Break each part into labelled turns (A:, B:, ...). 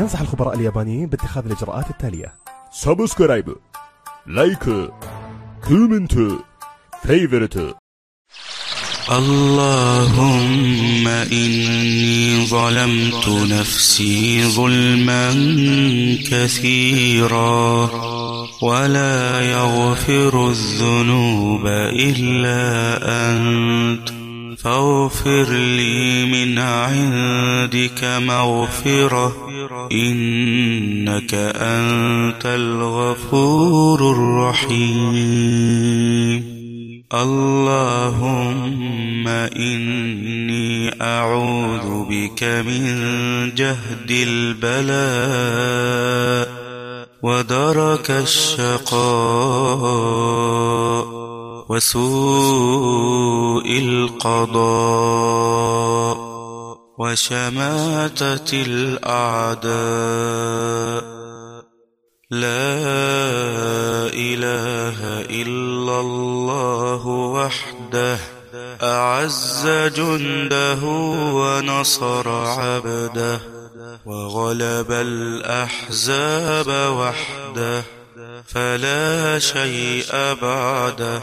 A: ينصح الخبراء اليابانيين باتخاذ الإجراءات التالية.
B: subscribe like comment favorite
C: اللهم إني ظلمت نفسي ظلما كثيرا ولا يغفر الذنوب إلا أنت. فاغفر لي من عندك مغفرة إنك أنت الغفور الرحيم. اللهم إني أعوذ بك من جهد البلاء ودرك الشقاء. وسوء القضاء وشماتة الأعداء. لا إله إلا الله وحده أعز جنده ونصر عبده وغلب الأحزاب وحده فلا شيء بعده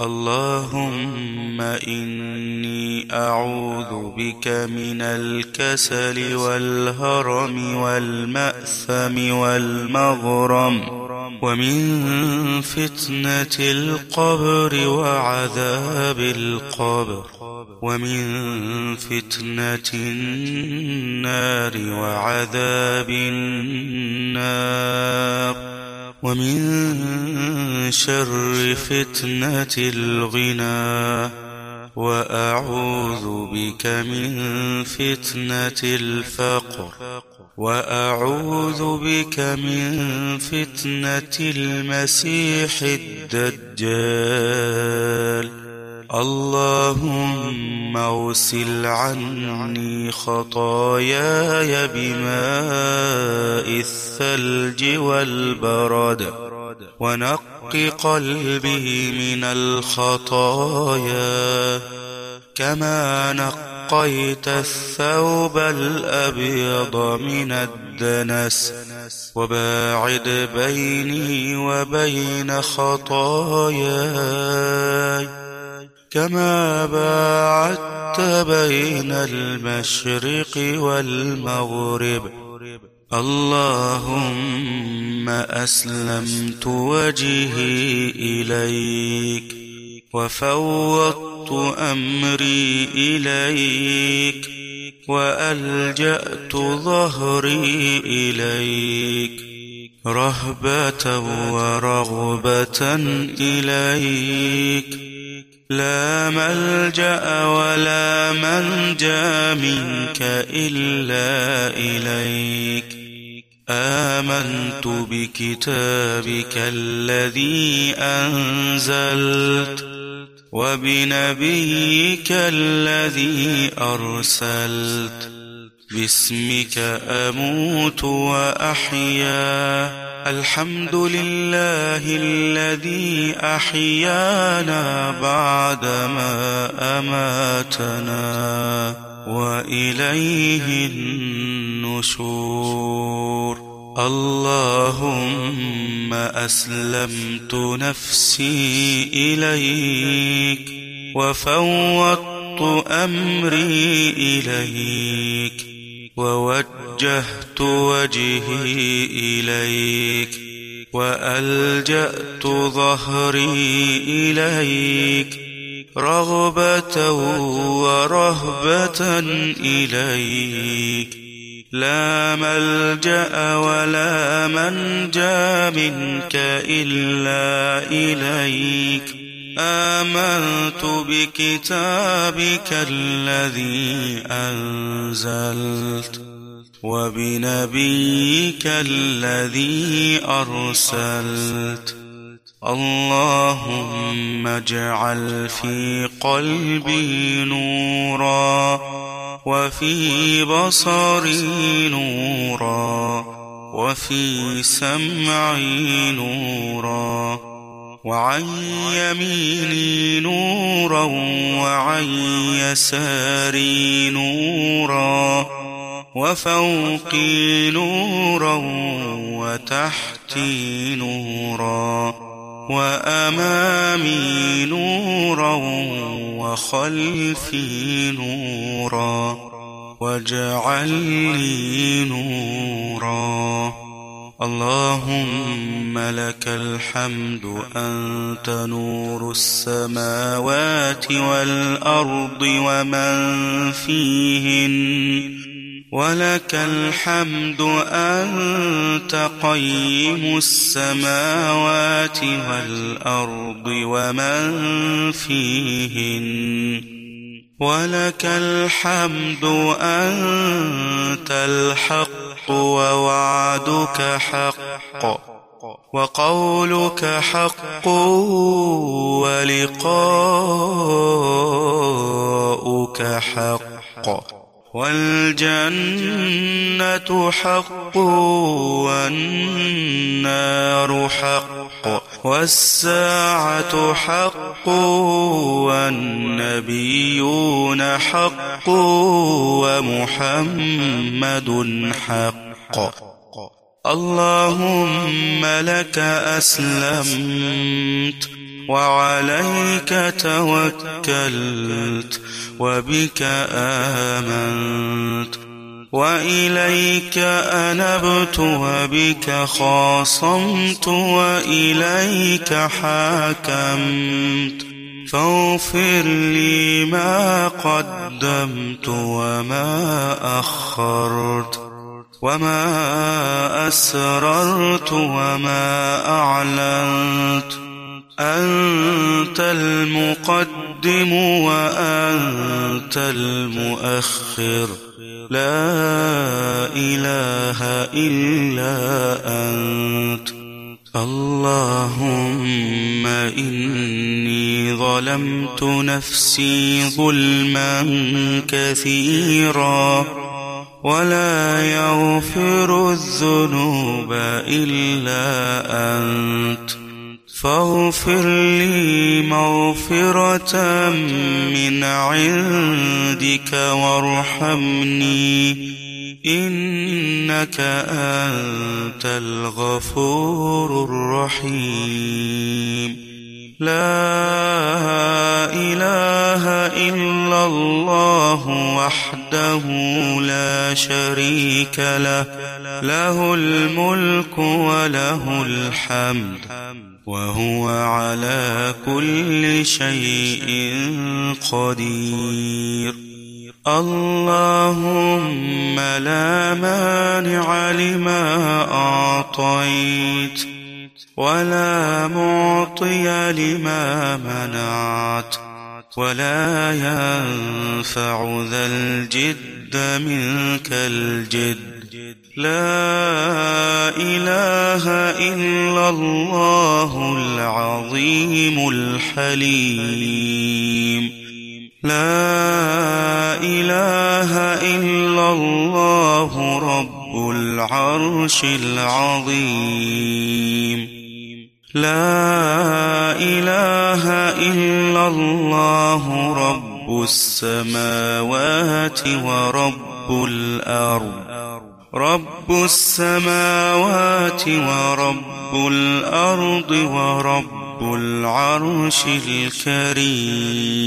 C: اللهم إني أعوذ بك من الكسل والهرم والمأثم والمغرم ومن فتنة القبر وعذاب القبر ومن فتنة النار وعذاب النار ومن شر فتنة الغنى وأعوذ بك من فتنة الفقر وأعوذ بك من فتنة المسيح الدجال. اللهم اغسل عني خطاياي بماء الثلج والبرد. ونق قلبي من الخطايا كما نقيت الثوب الأبيض من الدنس. وباعد بيني وبين خطاياي كما باعدت بين المشرق والمغرب. اللهم أسلمت وجهي إليك وفوضت أمري إليك وألجأت ظهري إليك رهبة ورغبة إليك لا ملجأ ولا منجأ منك إلا إليك. آمنت بكتابك الذي أنزلت وبنبيك الذي أرسلت. باسمك أموت وأحيا. الحمد لله الذي أحيانا بعدما أماتنا وإليه النشور. اللهم أسلمت نفسي إليك وفوضت أمري إليك. ووجهت وجهي إليك وألجأت ظهري إليك رغبة ورهبة إليك لا ملجأ ولا منجأ منك إلا إليك آمنت بكتابك الذي أنزلت وبنبيك الذي أرسلت اللهم اجعل في قلبي نورا وفي بصري نورا وفي سمعي نورا وعن يميني نورا وعن يساري نورا وفوقي نورا وتحتي نورا وأمامي نورا وخلفي نورا واجعل لي نورا اللهم لك الحمد أنت نور السماوات والأرض ومن فيهن. ولك الحمد أنت قيم السماوات والأرض ومن فيهن. ولك الحمد أنت الحق ووعدك حق وقولك حق ولقاؤك حق والجنة حق والنار حق والساعة حق والنبيون حق ومحمد حق. اللهم لك أسلمت وعليك توكلت وبك آمنت. وإليك أنبت وبك خاصمت وإليك حاكمت. فاغفر لي ما قدمت وما أخرت وما أسررت وما أعلنت. أنت المقدم وأنت المؤخر. لا إله إلا أنت. اللهم إني ظلمت نفسي ظلما كثيرا ولا يغفر الذنوب إلا أنت. فاغفر لي مغفرة من عندك وارحمني. إنك أنت الغفور الرحيم. لا إله إلا الله وحده لا شريك له. له الملك وله الحمد. وهو على كل شيء قدير. اللهم لا مانع لما أعطيت ولا معطي لما منعت ولا ينفع ذا الجد منك الجد. لا إله إلا الله العظيم الحليم. لا إله إلا الله رب العرش العظيم. لا إله إلا الله رب السماوات ورب الأرض. رب السماوات ورب الأرض ورب العرش الكريم.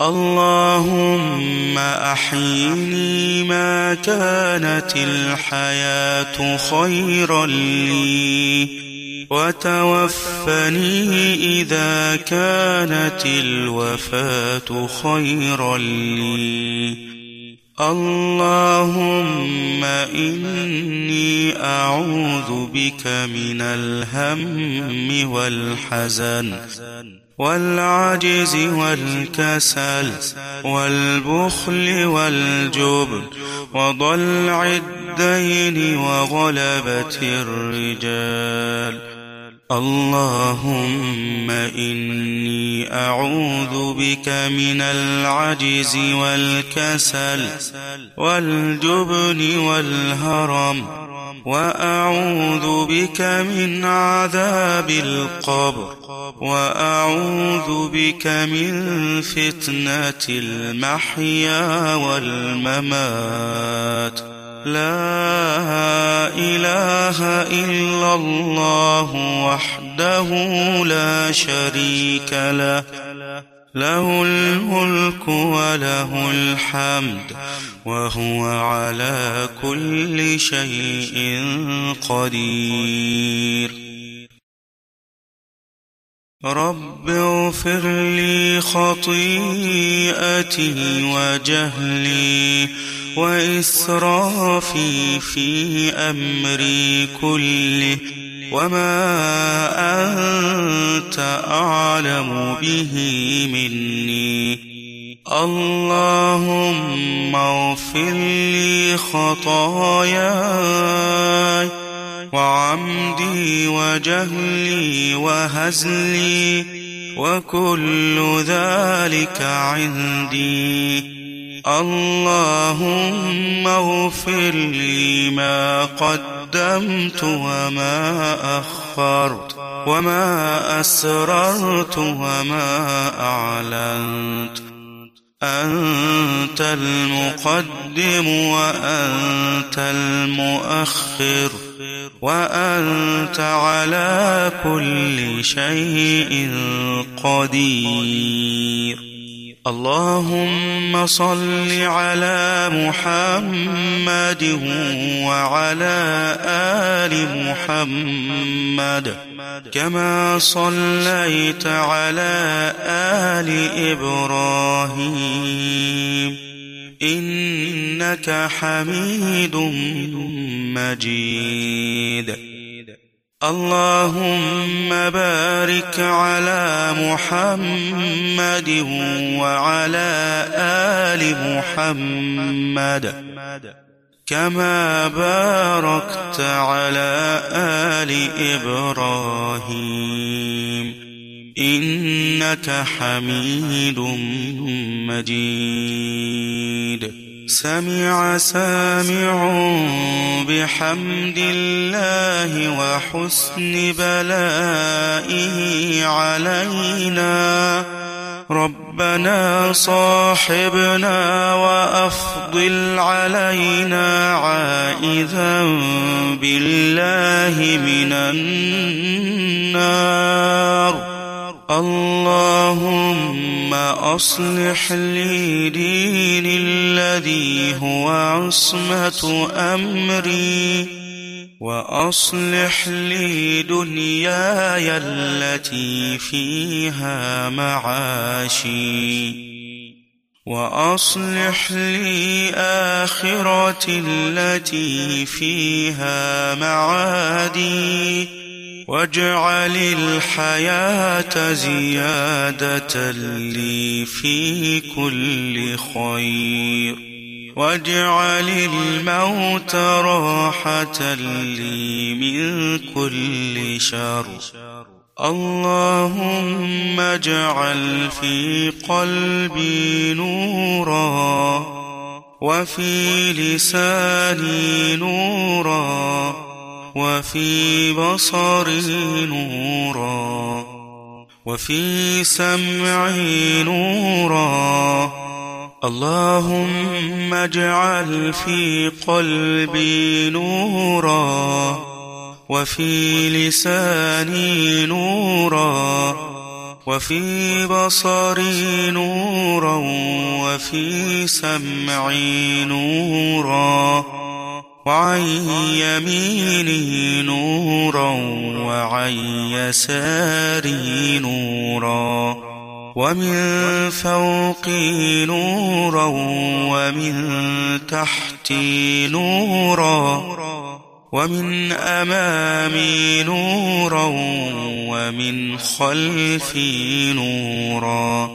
C: اللهم أحيني ما كانت الحياة خيرا لي وتوفني إذا كانت الوفاة خيرا لي. اللهم إني أعوذ بك من الهم والحزن والعجز والكسل والبخل والجبن وضلع الدين وغلبة الرجال اللهم إني أعوذ بك من العجز والكسل والجبن والهرم وأعوذ بك من عذاب القبر وأعوذ بك من فتنة المحيا والممات لا إله إلا الله وحده لا شريك له. له الملك وله الحمد وهو على كل شيء قدير. رب اغفر لي خطيئتي وجهلي وإسرافي في أمري كله وما أنت أعلم به مني. اللهم اغفر لي خطاياي وعمدي وجهلي وهزلي وكل ذلك عندي. اللهم اغفر لي ما قدمت وما أخرت وما أسررت وما أعلنت. أنت المقدم وأنت المؤخر وأنت على كل شيء قدير. اللهم صل على محمد وعلى آل محمد كما صليت على آل إبراهيم إنك حميد مجيد. اللهم بارك على محمد وعلى آل محمد كما باركت على آل إبراهيم إنك حميد مجيد. سمع سامع بحمد الله وحسن بلائه علينا. ربنا صاحبنا وأفضل علينا عائذا بالله من النار. اللهم أصلح لي ديني الذي هو عصمة أمري وأصلح لي دنياي التي فيها معاشي وأصلح لي آخرتي التي فيها معادي. واجعل الحياة زيادة لي في كل خير. واجعل الموت راحة لي من كل شر. اللهم اجعل في قلبي نورا وفي لساني نورا. وفي بصري نورا وفي سمعي نورا. اللهم اجعل في قلبي نورا وفي لساني نورا وفي بصري نورا وفي سمعي نورا. وعن يمينه نورا وعن يساره نورا ومن فوقي نورا ومن تحتي نورا ومن أمامي نورا ومن خلفي نورا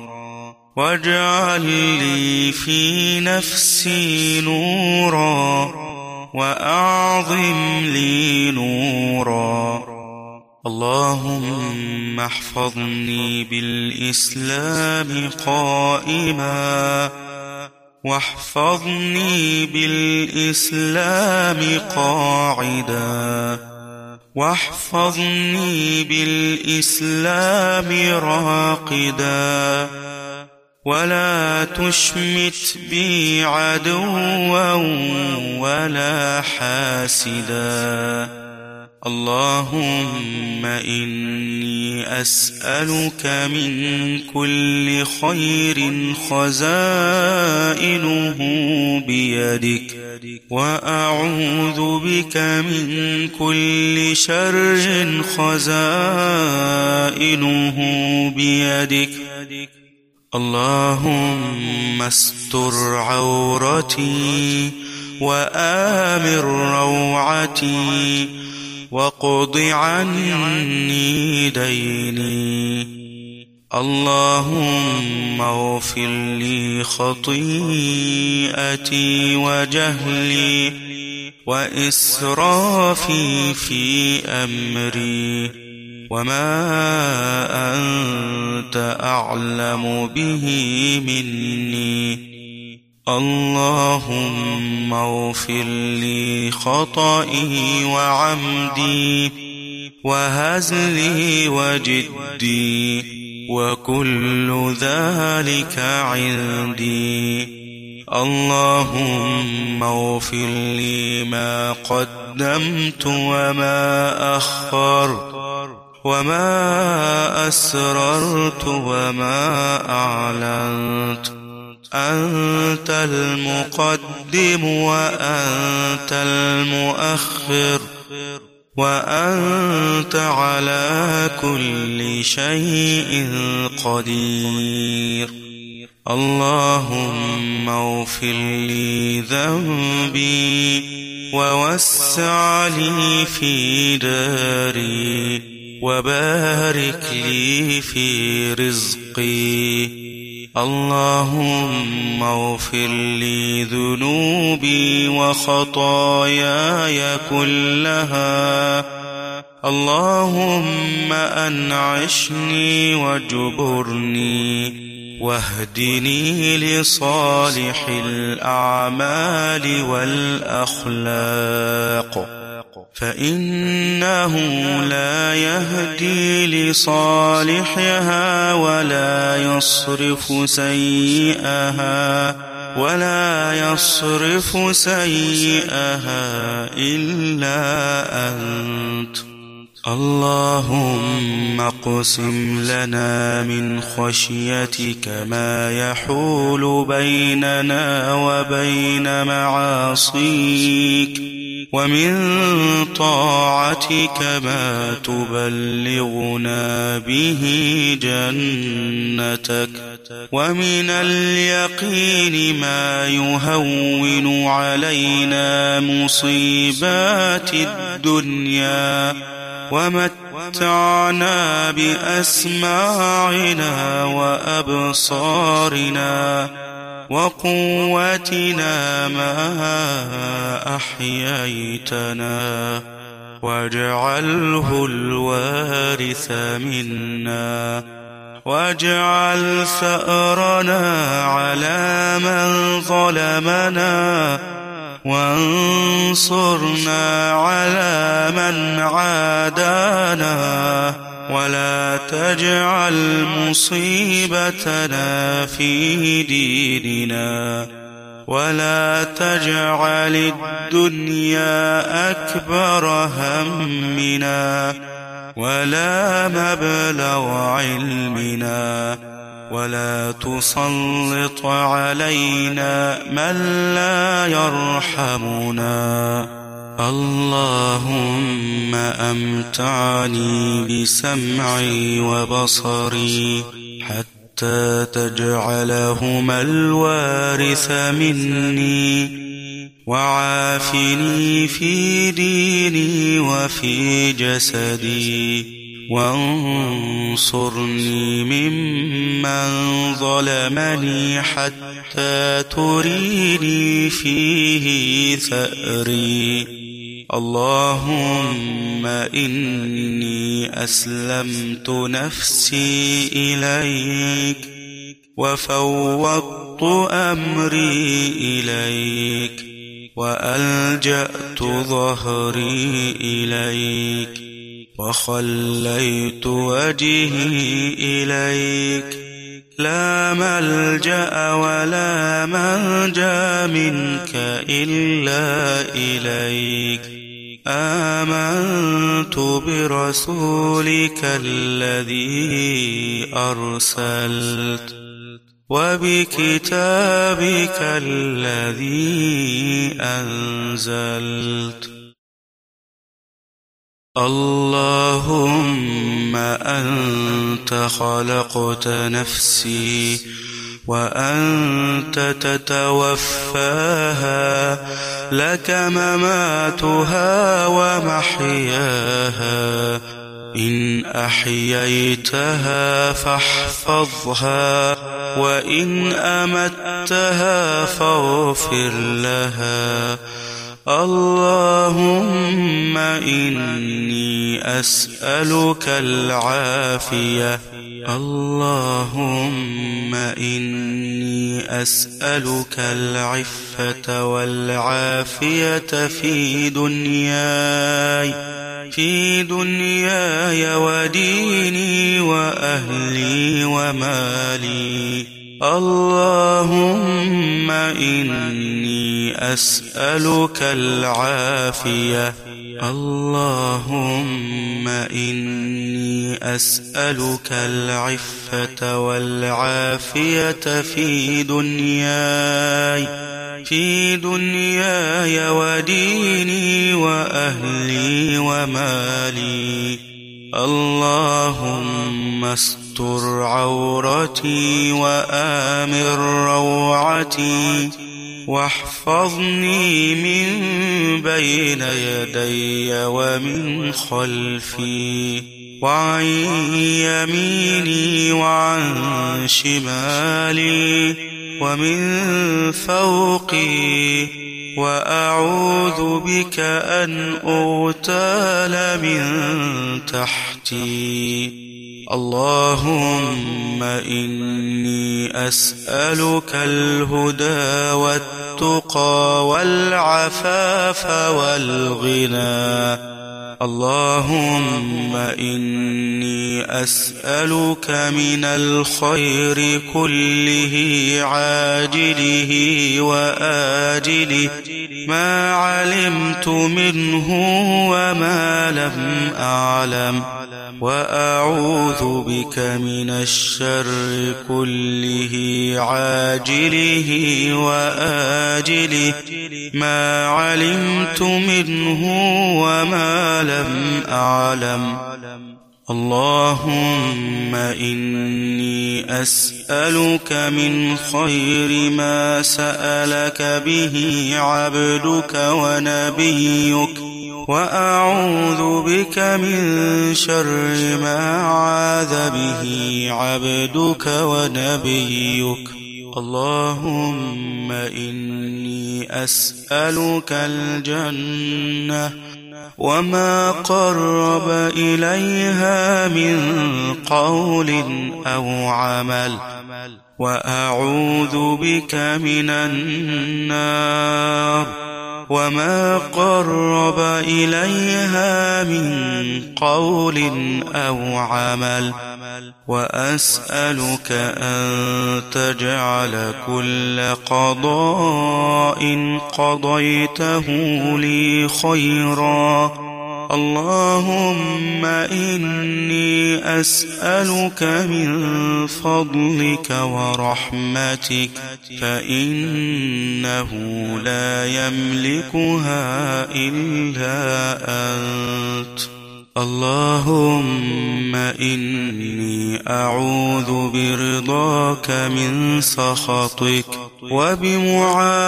C: واجعل لي في نفسي نورا وأعظم لي نورا. اللهم احفظني بالإسلام قائما. واحفظني بالإسلام قاعدا. واحفظني بالإسلام راقدا. ولا تشمت بي عدوا ولا حاسدا. اللهم إني أسألك من كل خير خزائنه بيدك وأعوذ بك من كل شر خزائنه بيدك. اللهم استر عورتي وآمر روعتي وقض عني ديني. اللهم اغفر لي خطيئتي وجهلي وإسرافي في أمري. وما أنت أعلم به مني اللهم اغفر لي خطئي وعمدي وهزلي وجدي وكل ذلك عندي اللهم اغفر لي ما قدمت وما أخرت وما أسررت وما أعلنت أنت المقدم وأنت المؤخر وأنت على كل شيء قدير اللهم اغفر لي ذنبي ووسع لي في داري وبارك لي في رزقي. اللهم اغفر لي ذنوبي وخطاياي كلها. اللهم أنعشني واجبرني واهدني لصالح الأعمال والأخلاق. فإنه لا يهدي لصالحها ولا يصرف سيئها ولا يصرف سيئها إلا أنت. اللهم اقسم لنا من خشيتك ما يحول بيننا وبين معاصيك. ومن طاعتك ما تبلغنا به جنتك ومن اليقين ما يهون علينا مصيبات الدنيا ومتعنا بأسماعنا وأبصارنا وقوتنا ما أحييتنا واجعله الوارث منا واجعل ثأرنا على من ظلمنا وانصرنا على من عادانا ولا تجعل مصيبتنا في ديننا ولا تجعل الدنيا أكبر همنا ولا مبلغ علمنا ولا تسلط علينا من لا يرحمنا اللهم أمتعني بسمعي وبصري حتى تجعلهما الوارث مني وعافني في ديني وفي جسدي وانصرني ممن ظلمني حتى تريني فيه ثأري. اللهم إني أسلمت نفسي إليك وفوضت أمري إليك وألجأت ظهري إليك وخليت وجهي إليك لا ملجأ ولا منجأ منك إلا إليك آمنت برسولك الذي أرسلت وبكتابك الذي أنزلت. اللهم أنت خلقت نفسي وأنت تتوفاها لك مماتها ومحياها. إن أحييتها فاحفظها وإن أمتها فاغفر لها. اللهم إني أسألك العافية. اللهم إني أسألك العفة والعافية في دنياي في دنياي وديني وأهلي ومالي. اللهم إني أسألك العافية. اللهم إني أسألك العفة والعافية في دنياي في دنياي وديني وأهلي ومالي. اللهم استر عورتي وآمن روعتي واحفظني من بين يدي ومن خلفي وعن يميني وعن شمالي ومن فوقي وأعوذ بك أن أغتال من تحتي اللهم إني أسألك الهدى والتقى والعفاف والغنى اللهم إني أسألك من الخير كله عاجله وآجله. ما علمت منه وما لم أعلم. وأعوذ بك من الشر كله عاجله وآجله. ما علمت منه وما لم أعلم اللهم إني أسألك من خير ما سألك به عبدك ونبيك وأعوذ بك من شر ما عاذ به عبدك ونبيك اللهم إني أسألك الجنة وما قرب إليها من قول أو عمل وأعوذ بك من النار وما قرب إليها من قول أو عمل وأسألك أن تجعل كل قضاء قضيته لي خيرا. اللهم إني أسألك من فضلك ورحمتك فإنه لا يملكها إلا أنت. اللهم إني أعوذ برضاك من سخطك وبمعافاتك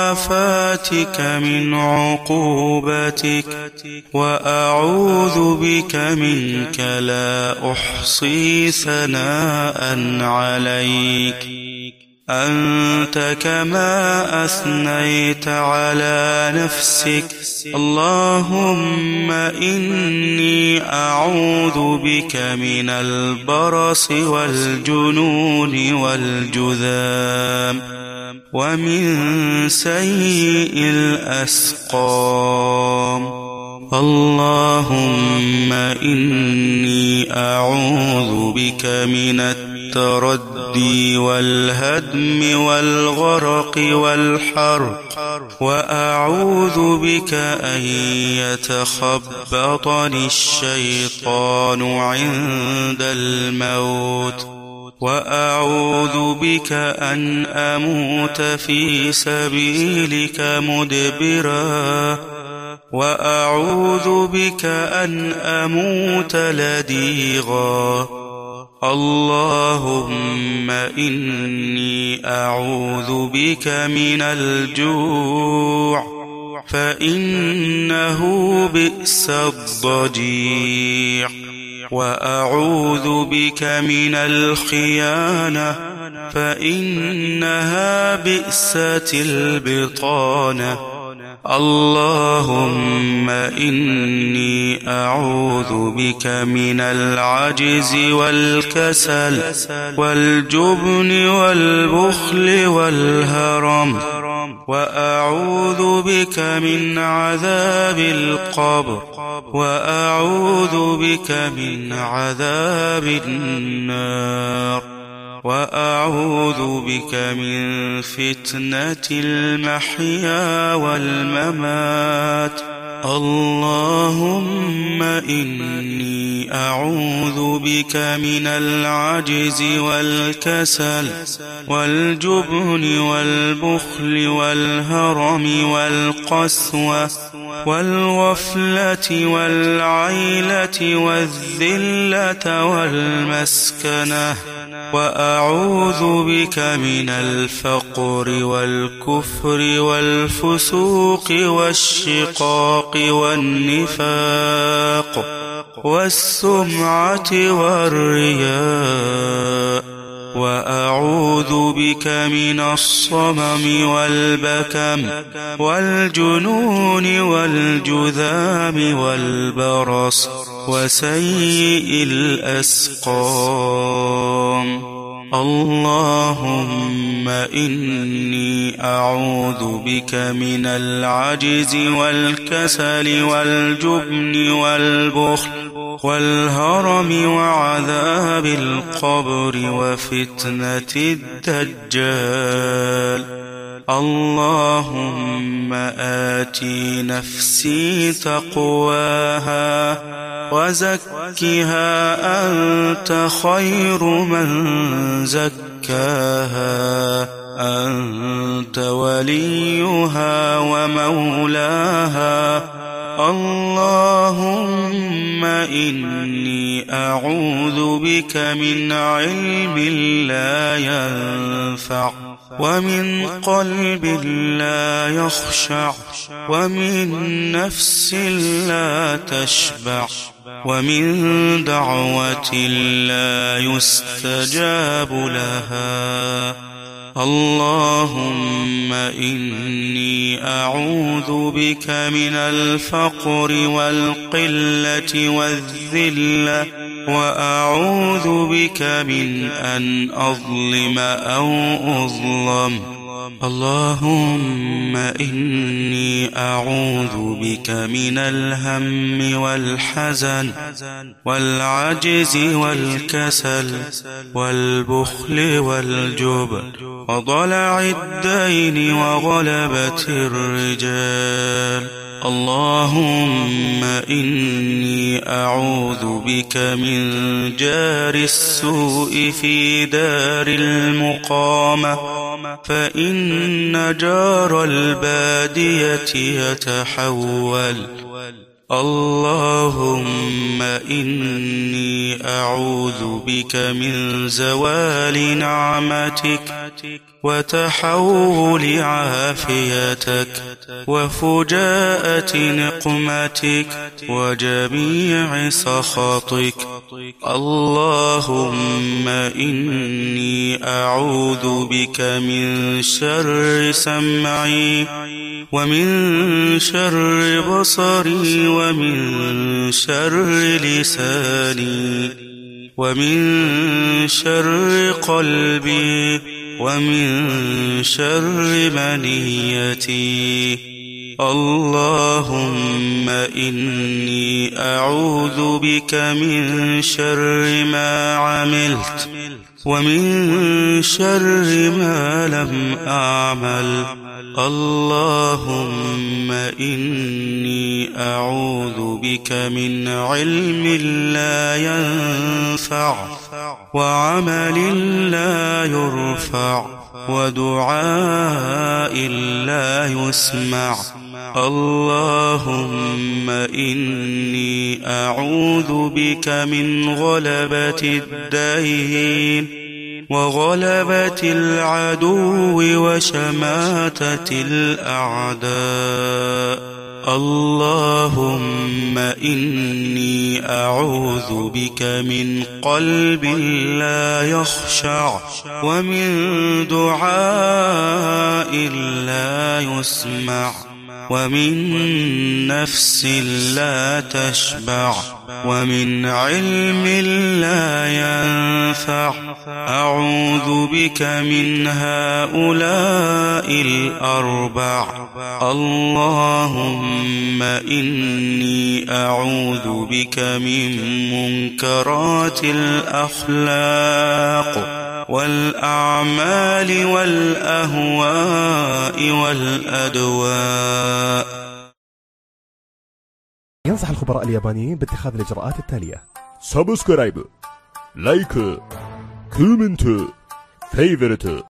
C: من عقوبتك وأعوذ بك منك لا أحصي ثناء عليك. أنت كما أثنيت على نفسك. اللهم إني أعوذ بك من البرص والجنون والجذام ومن سيء الأسقام. اللهم إني أعوذ بك من التردي والهدم والغرق والحرق وأعوذ بك أن يتخبطني الشيطان عند الموت وأعوذ بك أن أموت في سبيلك مدبرا وأعوذ بك أن أموت لديغا. اللهم إني أعوذ بك من الجوع فإنه بئس الضجيع وأعوذ بك من الخيانة فإنها بئست البطانة. اللهم إني أعوذ بك من العجز والكسل والجبن والبخل والهرم وأعوذ بك من عذاب القبر وأعوذ بك من عذاب النار. وأعوذ بك من فتنة المحيا والممات. اللهم إني أعوذ بك من العجز والكسل والجبن والبخل والهرم والقسوة والغفلة والعيلة والذلة والمسكنة. وأعوذ بك من الفقر والكفر والفسوق والشقاق والنفاق والسمعة والرياء وأعوذ بك من الصمم والبكم والجنون والجذام والبرص وسيء الأسقام. اللهم إني أعوذ بك من العجز والكسل والجبن والبخل والهرم وعذاب القبر وفتنة الدجال. اللهم آتي نفسي تقواها وزكها أنت خير من زكاها أنت وليها ومولاها اللهم إني أعوذ بك من علم لا ينفع ومن قلب لا يخشع ومن نفس لا تشبع ومن دعوة لا يستجاب لها. اللهم إني أعوذ بك من الفقر والقلة والذلة وأعوذ بك من أن أظلم أو أظلم. اللهم إني أعوذ بك من الهم والحزن والعجز والكسل والبخل والجبن وضلع الدين وغلبة الرجال اللهم إني أعوذ بك من جار السوء في دار المقامة. فإن جار البادية يتحول. اللهم إني أعوذ بك من زوال نعمتك وتحول عافيتك وفجاءة نقمتك وجميع سخطك اللهم إني أعوذ بك من شر سمعي ومن شر بصري ومن شر لساني ومن شر قلبي ومن شر منيتي اللهم إني أعوذ بك من شر ما عملت ومن شر ما لم أعمل اللهم إني أعوذ بك من علم لا ينفع وعمل لا يرفع ودعاء لا يسمع. اللهم إني أعوذ بك من غلبة الدين. وغلبة العدو وشماتة الأعداء. اللهم إني أعوذ بك من قلب لا يخشع ومن دعاء لا يسمع. ومن نفس لا تشبع ومن علم لا ينفع. أعوذ بك من هؤلاء الأربع. اللهم إني أعوذ بك من منكرات الأخلاق. والأعمال والأهواء والأدواء.
A: ينصح الخبراء اليابانيين باتخاذ الإجراءات التالية.
B: subscribe like comment favorite.